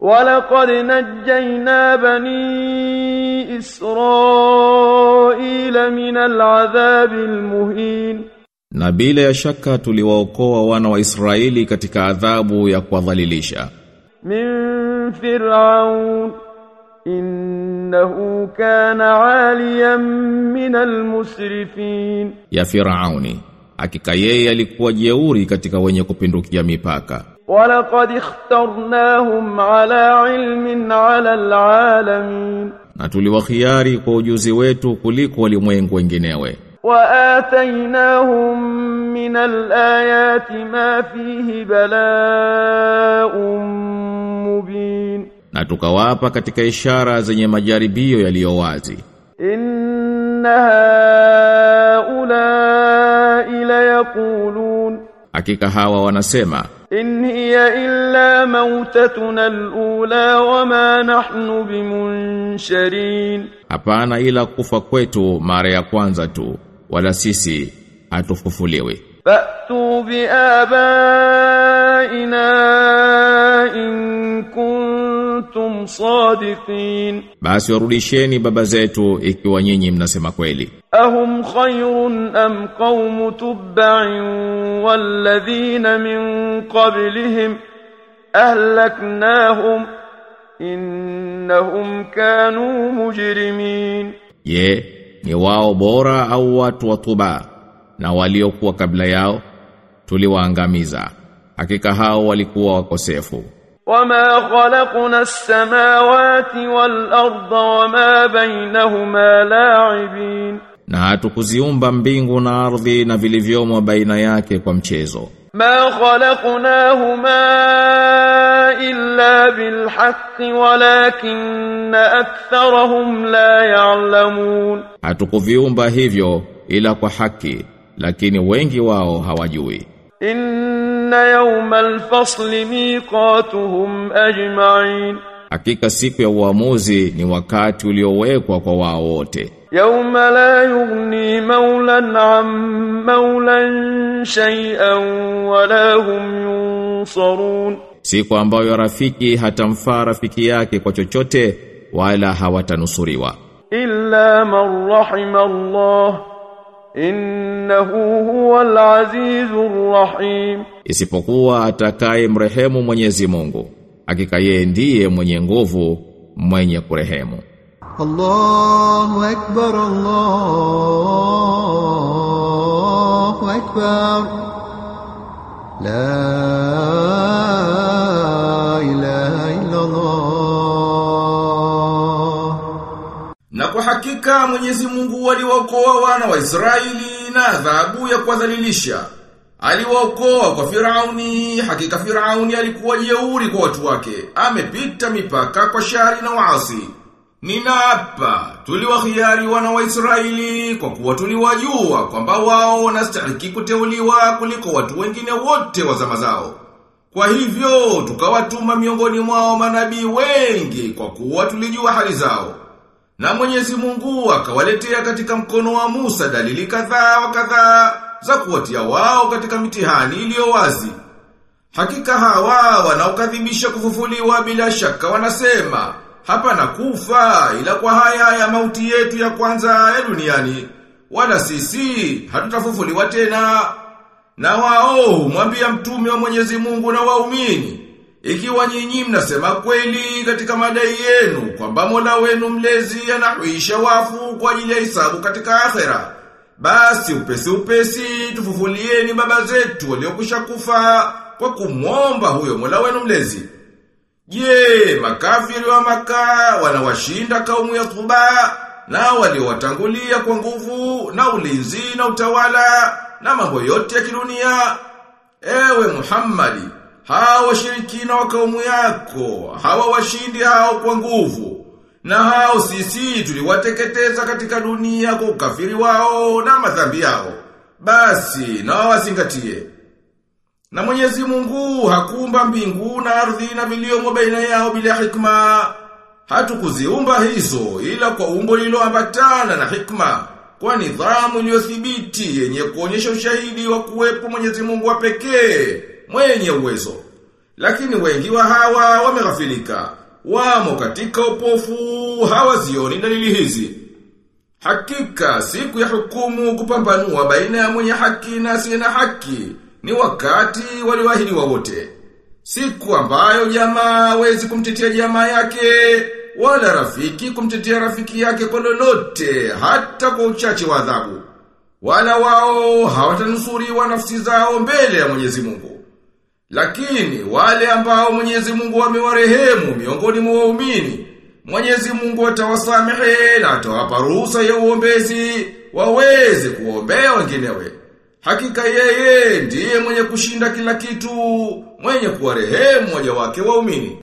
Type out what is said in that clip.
ولقد نجينا بني إسرائيل من العذاب المهين Na bila ya shaka tuliwaokoa wana wa Israeli katika adhabu ya kuwadhalilisha. من فرعون إنه كان عاليا من المسرفين ya Firauni. Hakika yeye alikuwa jeuri katika wenye kupindukia mipaka. walaqad ikhtarnahum ala ilmin ala alalamin, na tuliwakhiari kwa ujuzi wetu kuliko walimwengu wenginewe. Wa atainahum min alayati ma fihi bala'un mubin, na tukawapa katika ishara zenye majaribio yaliyo wazi. Inna haula ila yaqulun, hakika hawa wanasema in hiya illa mautatuna alula wama nahnu bimunsharin, hapana ila kufa kwetu mara ya kwanza tu, wala sisi hatufufuliwi. Fa'tu bi abaina in kuntum sadiqin. Basi warudisheni baba zetu ikiwa nyinyi mnasema kweli. Ahum khayrun am qaum tubba'in walladhina min qablihim ahlaknahum innahum kanu mujrimin. Je ni wao bora au watu wa tuba? Na waliokuwa kabla yao tuliwaangamiza. Hakika hao walikuwa wakosefu. وما خلقنا السماوات والأرض وما بينهما لاعبين Na hatukuziumba mbingu na ardhi na vilivyomo baina yake kwa mchezo. ما خلقناهما إلا بالحق ولكن أكثرهم لا يعلمون Hatukuviumba hivyo ila kwa haki, lakini wengi wao hawajui. inna yawmal fasli miqatuhum ajma'in Hakika siku ya uamuzi ni wakati uliowekwa kwa wao wote. Yawma la yughni mawlan an mawlan shay'an wala hum yunsarun. Siku ambayo rafiki hatamfaa rafiki yake kwa chochote wala hawatanusuriwa. Illa man rahima Allah innahu huwal azizur rahim. Isipokuwa atakaye mrehemu Mwenyezi Mungu hakika yeye ndiye mwenye nguvu mwenye kurehemu. Allahu akbar Allahu akbar. La Na kwa hakika Mwenyezi Mungu aliwaokoa wana wa Israeli na adhabu ya kuwadhalilisha. Aliwaokoa kwa Firauni, hakika Firauni alikuwa jeuri kwa watu wake. Amepita mipaka kwa shari na waasi. Ninaapa, tuliwahiari wana wa Israeli kwa kuwa tuliwajua kwamba wao wanastahili kuteuliwa kuliko watu wengine wote wa zama zao. Kwa hivyo, tukawatuma miongoni mwao manabii wengi kwa kuwa tulijua hali zao. Na mwenyezi mungu akawaletea katika mkono wa Musa dalili kadhaa wa kadhaa za kuwatia wao katika mitihani iliyo wazi. Hakika hawa wanaokadhibisha kufufuliwa bila shaka wanasema, hapa na kufa ila kwa haya ya mauti yetu ya kwanza ya duniani, wala sisi hatutafufuliwa tena. Na wao humwambia mtume wa Mwenyezi Mungu na waumini, ikiwa nyinyi mnasema kweli katika madai yenu kwamba Mola wenu mlezi anahuisha wafu kwa ajili ya hisabu katika akhera, basi upesi upesi tufufulieni baba zetu waliokwisha kufa kwa kumwomba huyo Mola wenu mlezi. Je, makafiri wa maka wanawashinda kaumu ya thuba na waliowatangulia kwa nguvu na ulinzi na utawala na mambo yote ya kidunia? Ewe Muhammadi, hawa washirikina wa kaumu yako, hawa washindi hao kwa nguvu. Na hao sisi tuliwateketeza katika dunia kwa ukafiri wao na madhambi yao. Basi na wasingatie. Na Mwenyezi Mungu hakuumba mbingu na ardhi na viliomo baina yao bila hikma. Hatukuziumba hizo ila kwa umbo lililoambatana na hikma, kwa nidhamu iliyothibiti yenye kuonyesha ushahidi wa kuwepo Mwenyezi Mungu wa pekee, mwenye uwezo. Lakini wengi wa hawa wameghafilika. Wamo katika upofu hawazioni dalili hizi. Hakika siku ya hukumu kupambanua baina ya mwenye haki na asiye na haki ni wakati walioahidiwa wote. Siku ambayo jamaa hawezi kumtetea jamaa yake wala rafiki kumtetea rafiki yake kwa lolote hata kwa uchache wa adhabu. Wala wao hawatanusuriwa nafsi zao mbele ya Mwenyezi Mungu. Lakini wale ambao Mwenyezi Mungu amewarehemu miongoni mwa waumini, Mwenyezi Mungu atawasamehe na atawapa ruhusa ya uombezi waweze kuombea wenginewe. Hakika yeye ndiye mwenye kushinda kila kitu, mwenye kuwarehemu waja wake waumini.